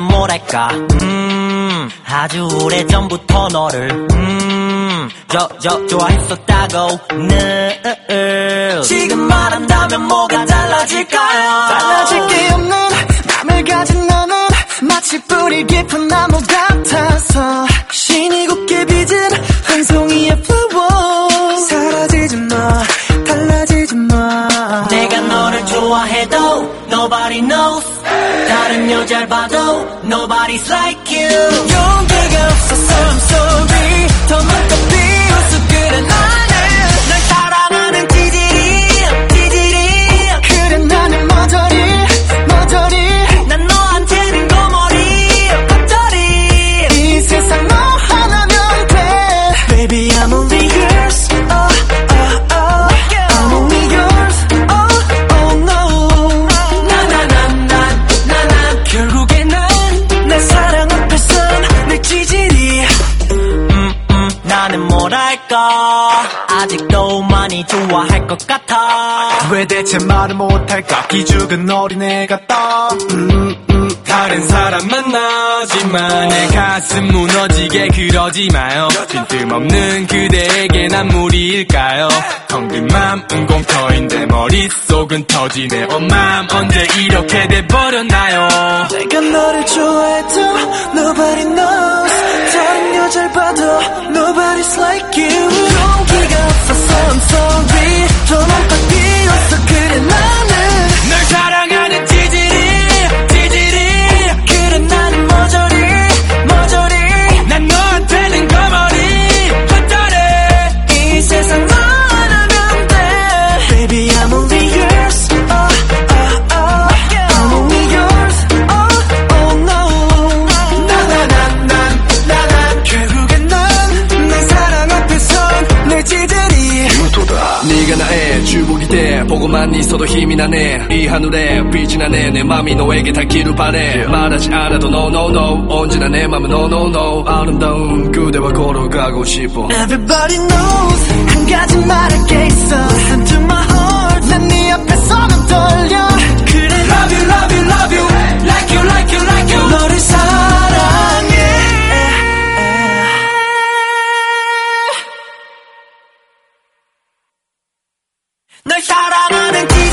뭐랄까? 음 아주 오래전부터 너를 음저 저 좋아했었다고. 늘 지금 말한다면 뭐가 달라질까요? 달라질 게 없는 맘을 가진 너는 마치 뿌리 깊은 나무 같아서 신이 곱게 빚은 한 송이의 flower 사라지지 마 달라지지 마. 내가 너를 좋아해도 nobody knows 다른 여자를 봐도 nobody's like you 용기가 없어서 I'm sorry 더 먼저 뭐랄까 아직도 많이 좋아할 것 같아. 왜 대체 말을 못할까? 기죽은 어린애 같다 음, 음. 다른 사람 만나지만 내 가슴 무너지게 그러지 마요. 빈틈없는 그대에게 난 무리일까요? 텅빈 맘은 공터인데 머릿속은 터지네. 엄맘 언제 이렇게 돼버렸나요? 내가 너를 좋아해도 Nobody knows. 다른 여자를 봐도 Nobody's like you 보고만 있어도 힘이 나네. 이 하늘에 빛이 나네. 내 맘이 너에게 닿기를 바래. 말하지 않아도 no no no. 언제나 내 맘은 no no no. 아름다운 그대와 걸어가고 싶어. Everybody knows 한 가지 말할 게 있어. to my 널 사랑하는 기